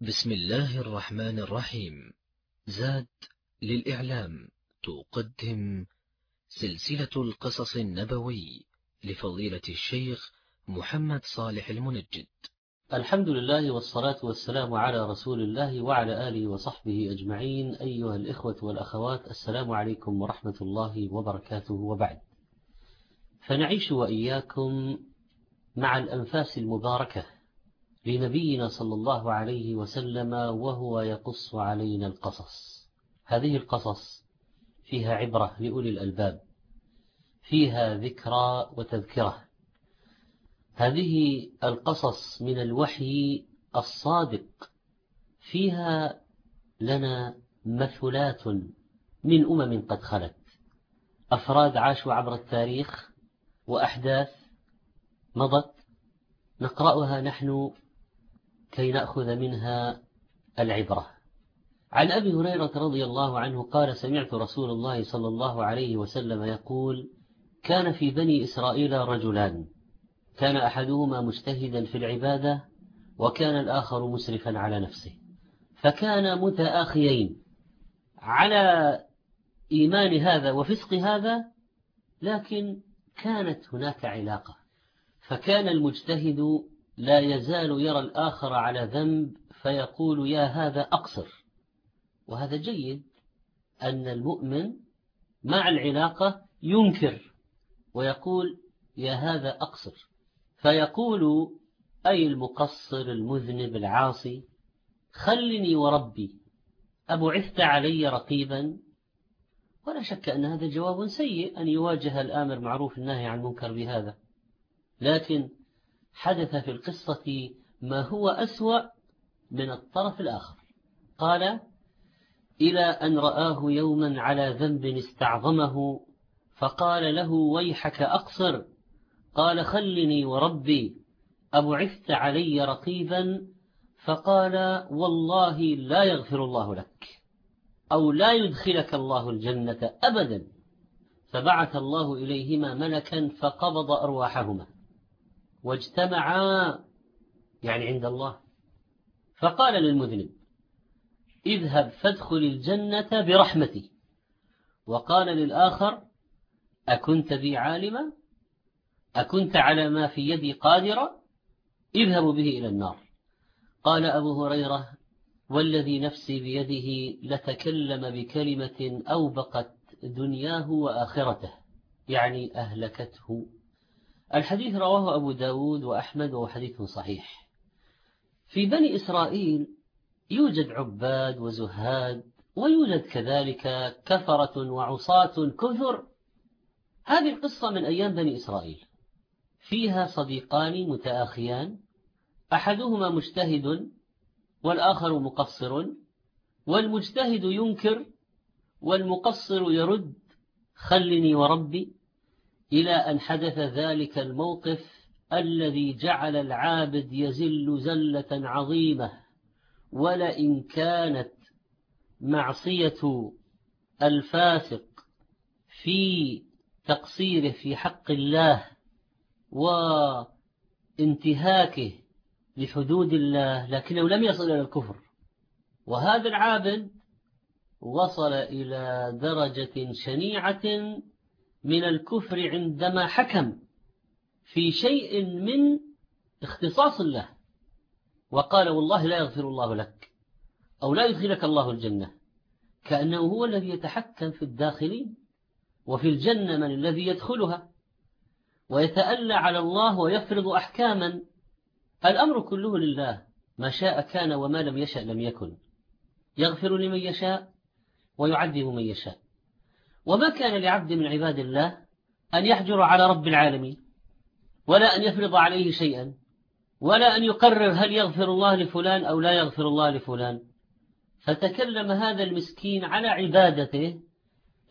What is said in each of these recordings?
بسم الله الرحمن الرحيم. زاد للإعلام. تقدم سلسلة القصص النبوي لفضيلة الشيخ محمد صالح المنجد. الحمد لله والصلاة والسلام على رسول الله وعلى آله وصحبه أجمعين. أيها الإخوة والأخوات السلام عليكم ورحمة الله وبركاته. وبعد فنعيش وإياكم مع الأنفاس المباركة. لنبينا صلى الله عليه وسلم وهو يقص علينا القصص. هذه القصص فيها عبرة لأولي الألباب فيها ذكرى وتذكرة. هذه القصص من الوحي الصادق فيها لنا مثلات من أمم قد خلت. أفراد عاشوا عبر التاريخ وأحداث مضت نقرأها نحن كي نأخذ منها العبرة. عن أبي هريرة رضي الله عنه قال سمعت رسول الله صلى الله عليه وسلم يقول كان في بني إسرائيل رجلان. كان أحدهما مجتهدا في العبادة وكان الآخر مسرفا على نفسه. فكان متآخيين. على إيمان هذا وفسق هذا لكن كانت هناك علاقة. فكان المجتهد لا يزال يرى الآخر على ذنب فيقول يا هذا أقصر. وهذا جيد أن المؤمن مع العلاقة ينكر ويقول يا هذا أقصر. فيقول أي المقصر المذنب العاصي خلني وربي أبعثت علي رقيبا؟ ولا شك أن هذا جواب سيء أن يواجه الآمر معروف النهي عن منكر بهذا. لكن حدث في القصة ما هو أسوأ من الطرف الآخر. قال إلى أن رآه يوما على ذنب استعظمه فقال له ويحك أقصر. قال خلني وربي. أبعثت علي رقيبا فقال والله لا يغفر الله لك أو لا يدخلك الله الجنة أبدا. فبعث الله إليهما ملكا فقبض أرواحهما. واجتمعا يعني عند الله. فقال للمذنب اذهب فادخل الجنة برحمتي. وقال للآخر أكنت بي عالما أكنت على ما في يدي قادرا اذهبوا به إلى النار. قال أبو هريرة والذي نفسي بيده لتكلم بكلمة أوبقت دنياه وآخرته يعني أهلكته. الحديث رواه أبو داود وأحمد وهو حديث صحيح. في بني إسرائيل يوجد عباد وزهاد ويوجد كذلك كفرة وعصاة كثر هذه القصة من أيام بني إسرائيل. فيها صديقان متآخيان أحدهما مجتهد والآخر مقصر والمجتهد ينكر والمقصر يرد خلني وربي. إلى أن حدث ذلك الموقف الذي جعل العابد يزل زلة عظيمة ولئن كانت معصية الفاسق في تقصيره في حق الله وانتهاكه لحدود الله لكنه لم يصل إلى الكفر. وهذا العابد وصل إلى درجة شنيعة من الكفر عندما حكم في شيء من اختصاص الله وقال والله لا يغفر الله لك أو لا يدخلك الله الجنة كأنه هو الذي يتحكم في الداخلين وفي الجنة من الذي يدخلها ويتألى على الله ويفرض أحكاما الأمر كله لله ما شاء كان وما لم يشأ لم يكن يغفر لمن يشاء ويعذب من يشاء. وما كان لعبد من عباد الله أن يحجر على رب العالمين ولا أن يفرض عليه شيئا ولا أن يقرر هل يغفر الله لفلان أو لا يغفر الله لفلان. فتكلم هذا المسكين على عبادته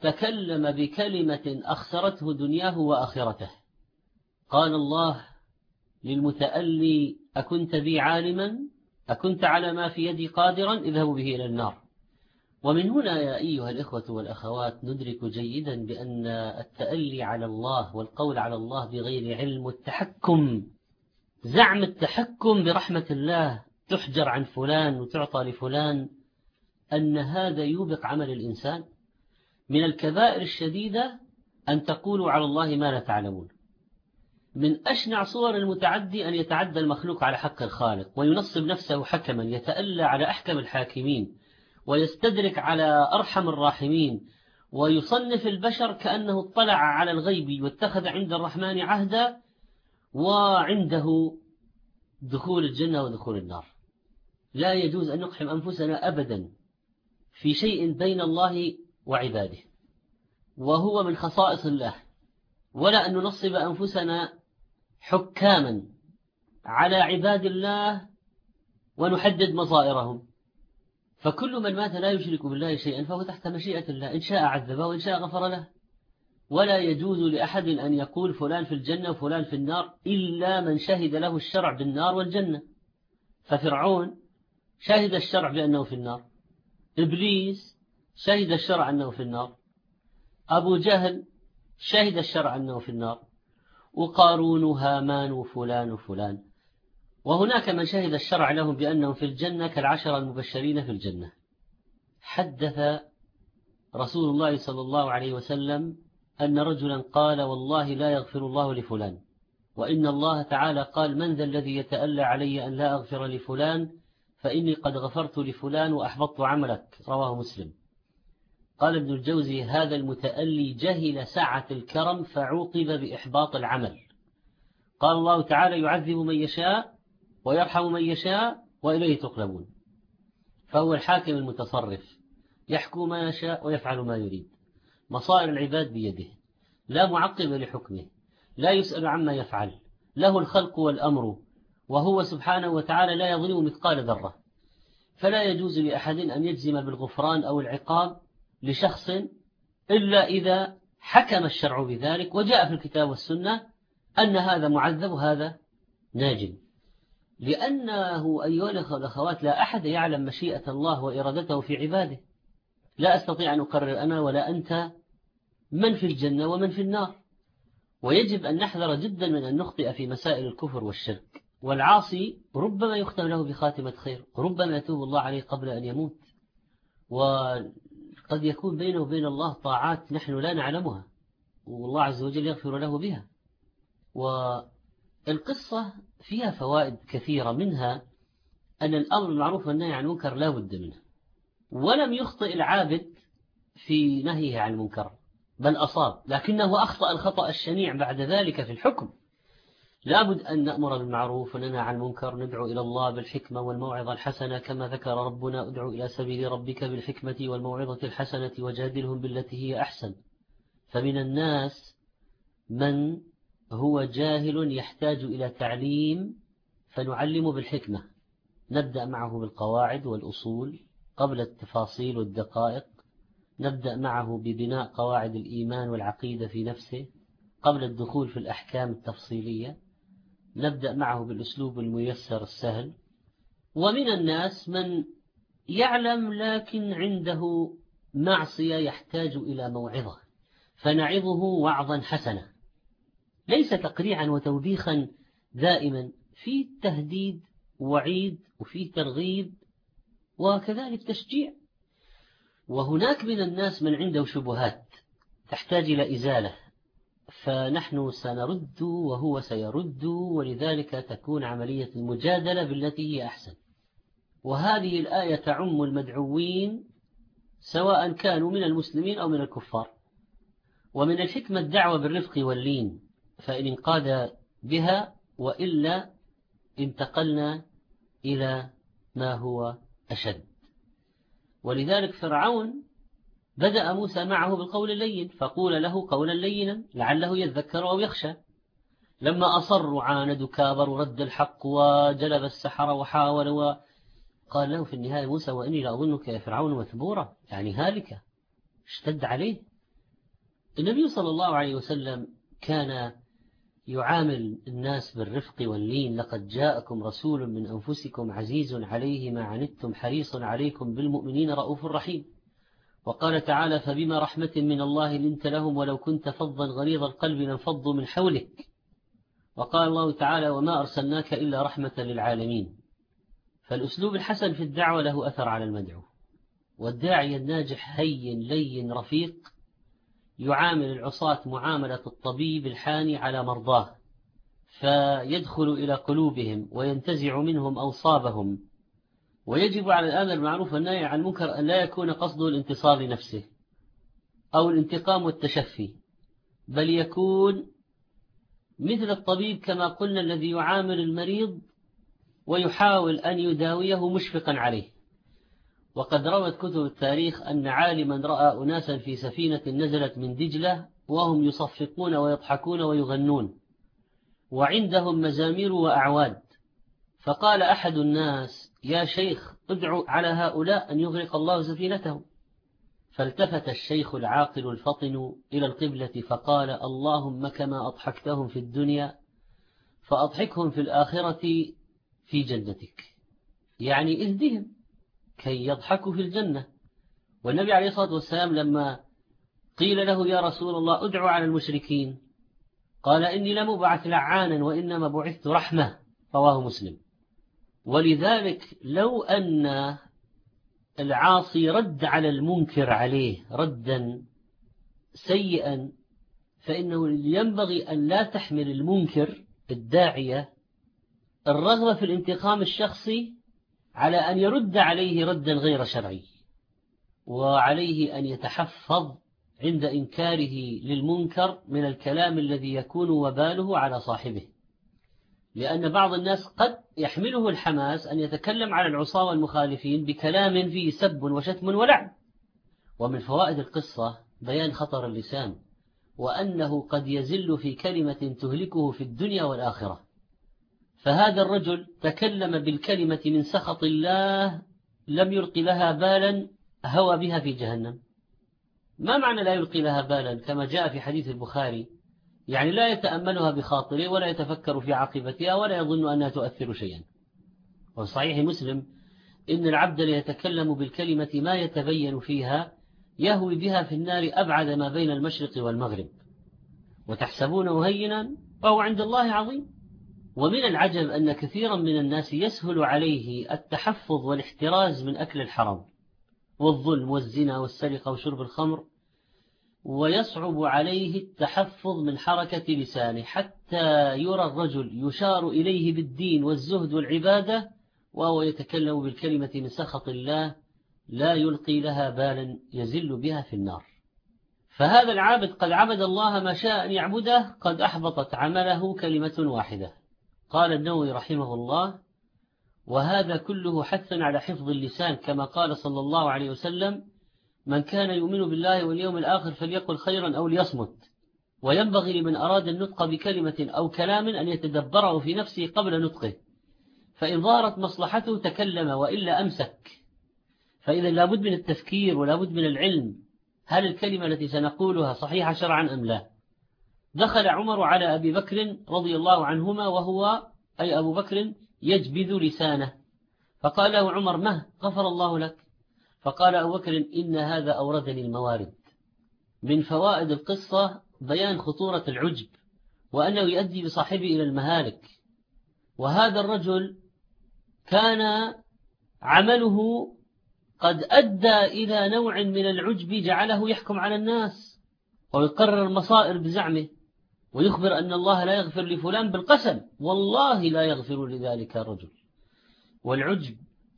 تكلم بكلمة أخسرته دنياه وآخرته. قال الله للمتألي أكنت بي عالما؟ أكنت على ما في يدي قادرا؟ اذهبوا به إلى النار. ومن هنا يا أيها الإخوة والأخوات ندرك جيدا بأن التألي على الله والقول على الله بغير علم والتحكم زعم التحكم برحمة الله تحجر عن فلان وتعطى لفلان أن هذا يوبق عمل الإنسان. من الكبائر الشديدة أن تقولوا على الله ما لا تعلمون. من أشنع صور المتعدي أن يتعدى المخلوق على حق الخالق وينصب نفسه حكما يتألى على أحكم الحاكمين. ويستدرك على أرحم الراحمين ويصنف البشر كأنه اطلع على الغيب واتخذ عند الرحمن عهدا وعنده دخول الجنة ودخول النار. لا يجوز أن نقحم أنفسنا أبدا في شيء بين الله وعباده وهو من خصائص الله. ولا أن ننصب أنفسنا حكاما على عباد الله ونحدد مصائرهم. فكل من مات لا يشرك بالله شيئا فهو تحت مشيئة الله إن شاء عذبه وإن شاء غفر له. ولا يجوز لأحد أن يقول فلان في الجنة وفلان في النار إلا من شهد له الشرع بالنار والجنة. ففرعون شهد الشرع بأنه في النار إبليس شهد الشرع أنه في النار أبو جهل شهد الشرع أنه في النار وقارون وهامان وفلان وفلان. وهناك من شهد الشرع لهم بأنهم في الجنة كالعشر المبشرين في الجنة. حدث رسول الله صلى الله عليه وسلم أن رجلا قال والله لا يغفر الله لفلان وإن الله تعالى قال من ذا الذي يتألى علي أن لا أغفر لفلان فإني قد غفرت لفلان وأحبطت عملك رواه مسلم. قال ابن الجوزي هذا المتألي جهل سعة الكرم فعوقب بإحباط العمل. قال الله تعالى يعذب من يشاء ويرحم من يشاء وإليه تقلبون. فهو الحاكم المتصرف يحكم ما يشاء ويفعل ما يريد. مصائر العباد بيده لا معقب لحكمه لا يسأل عما يفعل. له الخلق والأمر وهو سبحانه وتعالى لا يظلم مثقال ذرة. فلا يجوز لأحد أن يجزم بالغفران أو العقاب لشخص إلا إذا حكم الشرع بذلك وجاء في الكتاب والسنة أن هذا معذب وهذا ناجم. لأنه أيها الأخوات لا أحد يعلم مشيئة الله وإرادته في عباده. لا أستطيع أن أقرر أنا ولا أنت من في الجنة ومن في النار. ويجب أن نحذر جدا من أن نخطئ في مسائل الكفر والشرك. والعاصي ربما يختم له بخاتمة خير. ربما يتوب الله عليه قبل أن يموت. وقد يكون بينه وبين الله طاعات نحن لا نعلمها. والله عز وجل يغفر له بها. والقصة فيها فوائد كثيرة منها أن الأمر المعروف والنهي عن المنكر لا بد منه. ولم يخطئ العابد في نهيه عن المنكر بل أصاب لكنه أخطأ الخطأ الشنيع بعد ذلك في الحكم. لابد أن نأمر بالمعروف وننهى عن المنكر ندعو إلى الله بالحكمة والموعظة الحسنة كما ذكر ربنا ادعو إلى سبيل ربك بالحكمة والموعظة الحسنة وجادلهم بالتي هي أحسن. فمن الناس من هو جاهل يحتاج إلى تعليم فنعلم بالحكمة. نبدأ معه بالقواعد والأصول قبل التفاصيل والدقائق. نبدأ معه ببناء قواعد الإيمان والعقيدة في نفسه قبل الدخول في الأحكام التفصيلية. نبدأ معه بالأسلوب الميسر السهل. ومن الناس من يعلم لكن عنده معصية يحتاج إلى موعظة. فنعظه وعظا حسنا. ليس تقريعا وتوبيخا دائما في تهديد وعيد وفيه ترغيب وكذلك تشجيع. وهناك من الناس من عنده شبهات تحتاج إلى إزالة فنحن سنرد وهو سيرد ولذلك تكون عملية المجادلة بالتي هي أحسن. وهذه الآية تعم المدعوين سواء كانوا من المسلمين أو من الكفار. ومن الحكمة الدعوة بالرفق واللين. فإن انقاد بها وإلا انتقلنا إلى ما هو أشد. ولذلك فرعون بدأ موسى معه بالقول اللين فقول له قولا لينا لعله يذكر أو يخشى. لما أصر عاند كابر ورد الحق وجلب السحر وحاول وقال له في النهاية موسى وإني لأظنك يا فرعون مثبورا. يعني هالكة اشتد عليه. النبي صلى الله عليه وسلم كان يعامل الناس بالرفق واللين لقد جاءكم رسول من أنفسكم عزيز عليه ما عنتم حريص عليكم بالمؤمنين رؤوف رحيم. وقال تعالى فبما رحمة من الله لنت لهم ولو كنت فظا غليظ القلب لانفضوا من حولك. وقال الله تعالى وما أرسلناك إلا رحمة للعالمين. فالأسلوب الحسن في الدعوة له أثر على المدعو والداعي الناجح هين لين رفيق يعامل العصاة معاملة الطبيب الحاني على مرضاه فيدخل إلى قلوبهم وينتزع منهم أوصابهم. ويجب على الآمر المعروف والنهي عن المنكر أن لا يكون قصده الانتصار لنفسه أو الانتقام والتشفي بل يكون مثل الطبيب كما قلنا الذي يعامل المريض ويحاول أن يداويه مشفقا عليه. وقد روت كتب التاريخ أن عالما رأى أناسا في سفينة نزلت من دجلة وهم يصفقون ويضحكون ويغنون وعندهم مزامير وأعواد. فقال أحد الناس يا شيخ ادعو على هؤلاء أن يغرق الله سفينتهم. فالتفت الشيخ العاقل الفطن إلى القبلة فقال اللهم كما أضحكتهم في الدنيا فأضحكهم في الآخرة في جنتك. يعني إذدهم كي يضحكوا في الجنة. والنبي عليه الصلاة والسلام لما قيل له يا رسول الله ادعو على المشركين قال إني لم أبعث لعانا وإنما بعثت رحمة رواه مسلم. ولذلك لو أن العاصي رد على المنكر عليه ردا سيئا فإنه ينبغي أن لا تحمل المنكر الداعية. الرغبة في الانتقام الشخصي على أن يرد عليه ردا غير شرعي وعليه أن يتحفظ عند إنكاره للمنكر من الكلام الذي يكون وباله على صاحبه. لأن بعض الناس قد يحمله الحماس أن يتكلم على العصاة والمخالفين بكلام فيه سب وشتم ولعن ومن فوائد القصة بيان خطر اللسان وأنه قد يزل في كلمة تهلكه في الدنيا والآخرة. فهذا الرجل تكلم بالكلمة من سخط الله لم يلق لها بالا هوى بها في جهنم. ما معنى لا يلقي لها بالا؟ كما جاء في حديث البخاري يعني لا يتأملها بخاطره ولا يتفكر في عاقبتها ولا يظن أنها تؤثر شيئا. وصحيح مسلم إن العبد ليتكلم بالكلمة ما يتبين فيها يهوي بها في النار أبعد ما بين المشرق والمغرب. وتحسبونه هينا وهو عند الله عظيم. ومن العجب أن كثيرا من الناس يسهل عليه التحفظ والاحتراز من أكل الحرام والظلم والزنا والسرقة وشرب الخمر ويصعب عليه التحفظ من حركة لسانه حتى يرى الرجل يشار إليه بالدين والزهد والعبادة وهو يتكلم بالكلمة من سخط الله لا يلقي لها بالا يزل بها في النار. فهذا العابد قد عبد الله ما شاء أن يعبده قد أحبطت عمله كلمة واحدة. قال النووي رحمه الله وهذا كله حثا على حفظ اللسان كما قال صلى الله عليه وسلم من كان يؤمن بالله واليوم الآخر فليقل خيرا أو ليصمت وينبغي لمن أراد النطق بكلمة أو كلام أن يتدبره في نفسه قبل نطقه فإن ظهرت مصلحته تكلم وإلا أمسك فإذا لابد من التفكير ولابد من العلم هل الكلمة التي سنقولها صحيحة شرعا أم لا؟ دخل عمر على أبي بكر رضي الله عنهما وهو أي أبو بكر يجبذ لسانه. فقال له عمر مه غفر الله لك. فقال أبو بكر إن هذا أوردني الموارد. من فوائد القصة بيان خطورة العجب وأنه يؤدي بصاحبه إلى المهالك. وهذا الرجل كان عمله قد أدى إلى نوع من العجب جعله يحكم على الناس ويقرر المصائر بزعمه. ويخبر أن الله لا يغفر لفلان بالقسم. والله لا يغفر لذلك الرجل. والعجب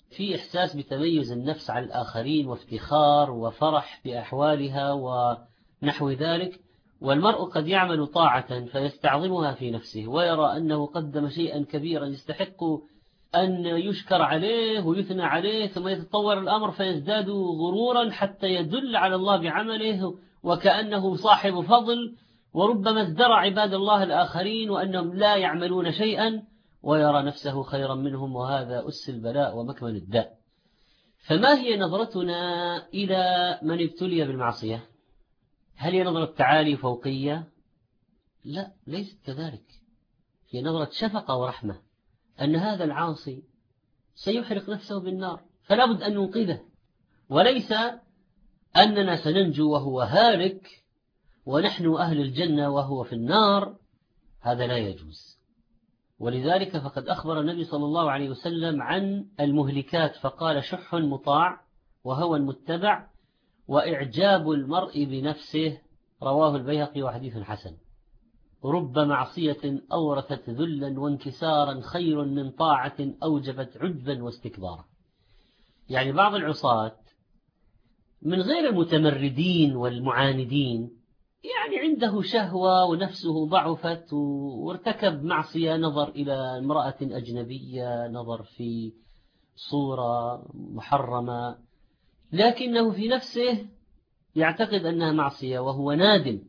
في إحساس بتميز النفس على الآخرين وافتخار وفرح بأحوالها ونحو ذلك. والمرء قد يعمل طاعة فيستعظمها في نفسه ويرى أنه قدم شيئا كبيرا يستحق أن يشكر عليه ويثنى عليه ثم يتطور الأمر فيزداد غرورا حتى يدل على الله بعمله وكأنه صاحب فضل وربما ازدرى عباد الله الآخرين وأنهم لا يعملون شيئا ويرى نفسه خيرا منهم وهذا أس البلاء ومكمن الداء. فما هي نظرتنا إلى من ابتلي بالمعصية؟ هل هي نظرة تعالي فوقية؟ لا ليست كذلك. هي نظرة شفقة ورحمة أن هذا العاصي سيحرق نفسه بالنار فلا بد أن ننقذه. وليس أننا سننجو وهو هالك ونحن أهل الجنة وهو في النار هذا لا يجوز. ولذلك فقد أخبر النبي صلى الله عليه وسلم عن المهلكات فقال شح مطاع وهوى متبع وإعجاب المرء بنفسه رواه البيهقي وحديث حسن. رب معصية أورثت ذلا وانكسارا خير من طاعة أوجبت عجبا واستكبارا. يعني بعض العصاة من غير المتمردين والمعاندين يعني عنده شهوة ونفسه ضعفت وارتكب معصية نظر إلى امرأة أجنبية نظر في صورة محرمة لكنه في نفسه يعتقد أنها معصية وهو نادم.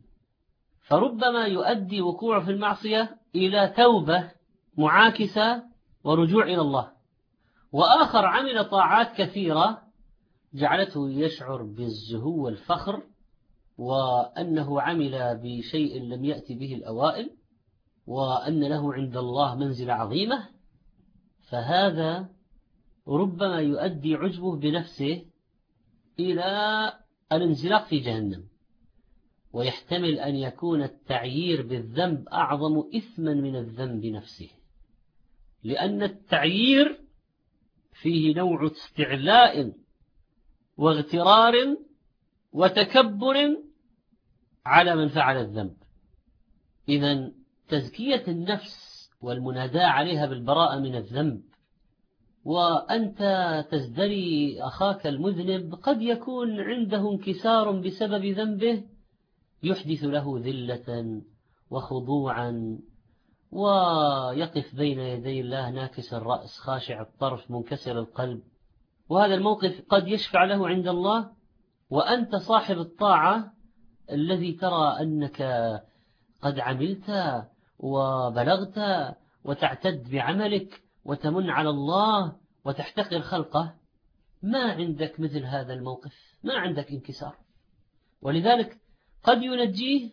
فربما يؤدي وقوع في المعصية إلى توبة معاكسة ورجوع إلى الله. وآخر عمل طاعات كثيرة جعلته يشعر بالزهو والفخر وأنه عمل بشيء لم يأتي به الأوائل وأن له عند الله منزل عظيمة فهذا ربما يؤدي عجبه بنفسه إلى الانزلاق في جهنم. ويحتمل أن يكون التعيير بالذنب أعظم إثما من الذنب نفسه لأن التعيير فيه نوع استعلاء واغترار وتكبر على من فعل الذنب. إذا تزكية النفس والمناداة عليها بالبراءة من الذنب وأنت تزدري أخاك المذنب قد يكون عنده انكسار بسبب ذنبه يحدث له ذلة وخضوعا ويقف بين يدي الله ناكس الرأس خاشع الطرف منكسر القلب. وهذا الموقف قد يشفع له عند الله وأنت صاحب الطاعة الذي ترى أنك قد عملت وبلغت وتعتد بعملك وتمن على الله وتحتقر خلقه ما عندك مثل هذا الموقف ما عندك انكسار. ولذلك قد ينجيه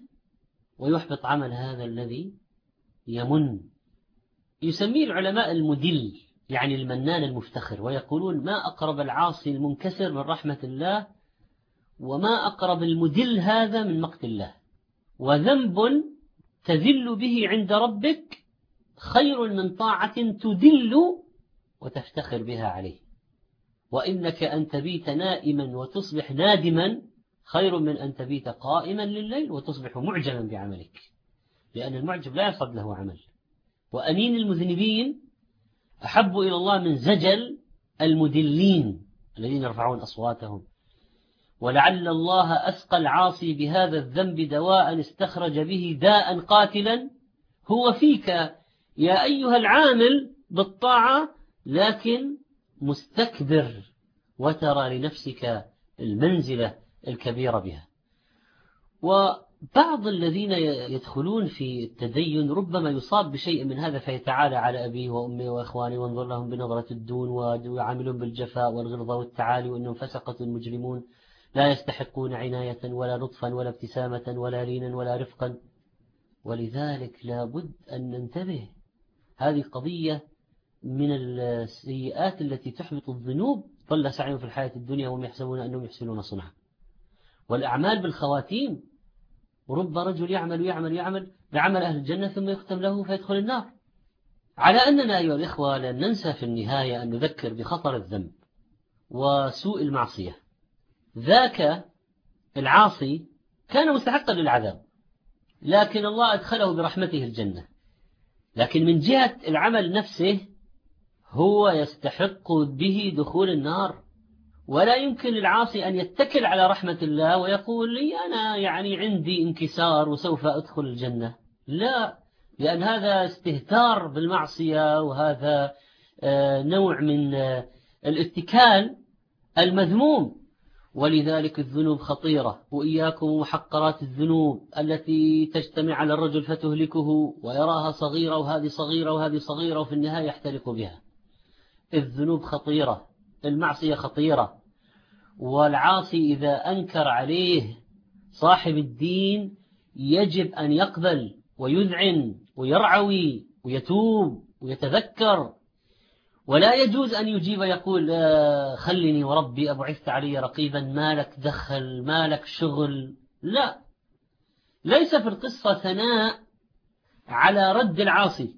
ويحبط عمل هذا الذي يمن. يسميه العلماء المدل يعني المنان المفتخر ويقولون ما أقرب العاصي المنكسر من رحمة الله وما أقرب المدل هذا من مقت الله. وذنب تذل به عند ربك خير من طاعة تدل وتفتخر بها عليه. وإنك أن تبيت نائما وتصبح نادما خير من أن تبيت قائما لليل وتصبح معجما بعملك. لأن المعجب لا يصد له عمل. وأنين المذنبين أحب إلى الله من زجل المدلين الذين يرفعون أصواتهم. ولعل الله أسقى العاصي بهذا الذنب دواء استخرج به داء قاتلا هو فيك يا أيها العامل بالطاعة لكن مستكبر وترى لنفسك المنزلة الكبيرة بها. وبعض الذين يدخلون في التدين ربما يصاب بشيء من هذا فيتعالى على أبيه وأمه وإخوانه وانظر لهم بنظرة الدون ويعاملون بالجفاء والغلظة والتعالي وأنهم فسقة المجرمون لا يستحقون عناية ولا لطفا ولا ابتسامة ولا لينا ولا رفقا. ولذلك لابد أن ننتبه. هذه قضية من السيئات التي تحبط الذنوب. ضل سعيهم في الحياة الدنيا وهم يحسبون أنهم يحسنون صنعا. والأعمال بالخواتيم رب رجل يعمل يعمل يعمل بعمل أهل الجنة ثم يختم له فيدخل النار. على أننا أيها الإخوة لن ننسى في النهاية أن نذكر بخطر الذنب وسوء المعصية. ذاك العاصي كان مستحقا للعذاب. لكن الله أدخله برحمته الجنة. لكن من جهة العمل نفسه هو يستحق به دخول النار. ولا يمكن للعاصي أن يتكل على رحمة الله ويقول لي أنا يعني عندي انكسار وسوف أدخل الجنة. لا لأن هذا استهتار بالمعصية وهذا آه، نوع من آه، الاتكال المذموم. ولذلك الذنوب خطيرة وإياكم محقرات الذنوب التي تجتمع على الرجل فتهلكه ويراها صغيرة وهذه صغيرة وهذه صغيرة وفي النهاية يحترق بها. الذنوب خطيرة المعصية خطيرة والعاصي إذا أنكر عليه صاحب الدين يجب أن يقبل ويذعن ويرعوي ويتوب ويتذكر ولا يجوز أن يجيب يقول آه، خلني وربي أبعثت علي رقيبا ما لك دخل ما لك شغل. لا. ليس في القصة ثناء على رد العاصي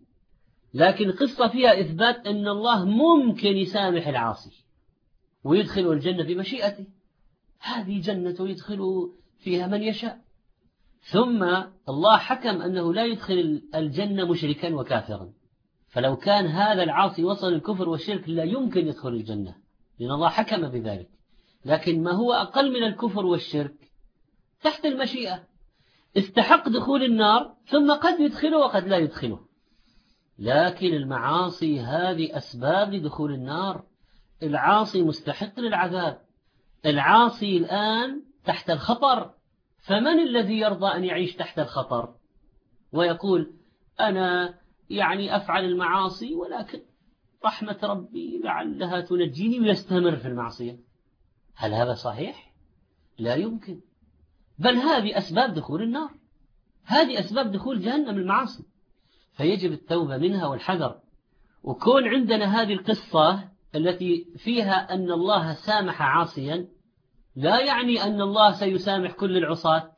لكن قصة فيها إثبات أن الله ممكن يسامح العاصي ويدخله الجنة بمشيئته. هذه جنة يدخل فيها من يشاء. ثم الله حكم أنه لا يدخل الجنة مشركا وكافرا. فلو كان هذا العاصي وصل الكفر والشرك لا يمكن يدخل الجنة لأن الله حكم بذلك. لكن ما هو أقل من الكفر والشرك؟ تحت المشيئة. استحق دخول النار ثم قد يدخله وقد لا يدخله. لكن المعاصي هذه أسباب لدخول النار. العاصي مستحق للعذاب. العاصي الآن تحت الخطر. فمن الذي يرضى أن يعيش تحت الخطر؟ ويقول أنا يعني أفعل المعاصي ولكن رحمة ربي لعلها تنجيني ويستمر في المعصية. هل هذا صحيح؟ لا يمكن. بل هذه أسباب دخول النار. هذه أسباب دخول جهنم المعاصي. فيجب التوبة منها والحذر. وكون عندنا هذه القصة التي فيها أن الله سامح عاصيا لا يعني أن الله سيسامح كل العصاة.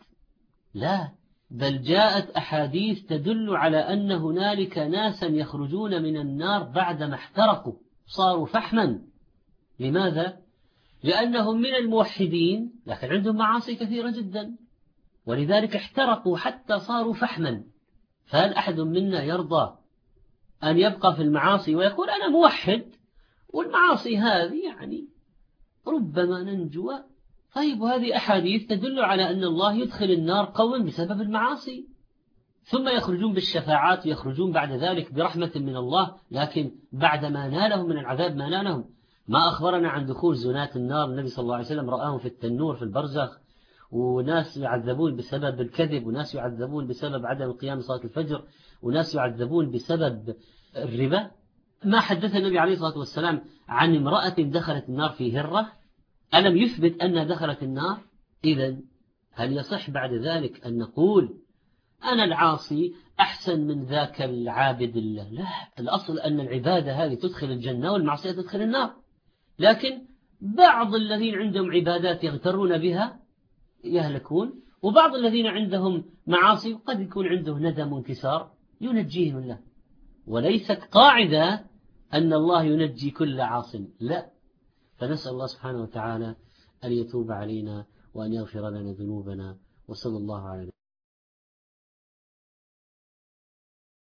لا. بل جاءت أحاديث تدل على أن هنالك ناسا يخرجون من النار بعدما احترقوا صاروا فحما. لماذا؟ لأنهم من الموحدين لكن عندهم معاصي كثيرة جدا ولذلك احترقوا حتى صاروا فحما. فهل أحد منا يرضى أن يبقى في المعاصي ويقول أنا موحد؟ والمعاصي هذه يعني ربما ننجو طيب وهذه أحاديث تدل على أن الله يدخل النار قوم بسبب المعاصي. ثم يخرجون بالشفاعات ويخرجون بعد ذلك برحمة من الله لكن بعد ما نالهم من العذاب ما نالهم. ما أخبرنا عن دخول زنات النار النبي صلى الله عليه وسلم رآهم في التنور في البرزخ وناس يعذبون بسبب الكذب وناس يعذبون بسبب عدم قيام صلاة الفجر وناس يعذبون بسبب الربا. ما حدث النبي عليه الصلاة والسلام عن امرأة دخلت النار في هرة؟ ألم يثبت أنها دخلت النار؟ إذا هل يصح بعد ذلك أن نقول أنا العاصي أحسن من ذاك العابد الله؟ لا الأصل أن العبادة هذه تدخل الجنة والمعصية تدخل النار. لكن بعض الذين عندهم عبادات يغترون بها يهلكون وبعض الذين عندهم معاصي قد يكون عنده ندم وانكسار ينجيهم الله. وليست قاعدة أن الله ينجي كل عاص لا. فنسأل الله سبحانه وتعالى أن يتوب علينا وأن يغفر لنا ذنوبنا وصلى الله على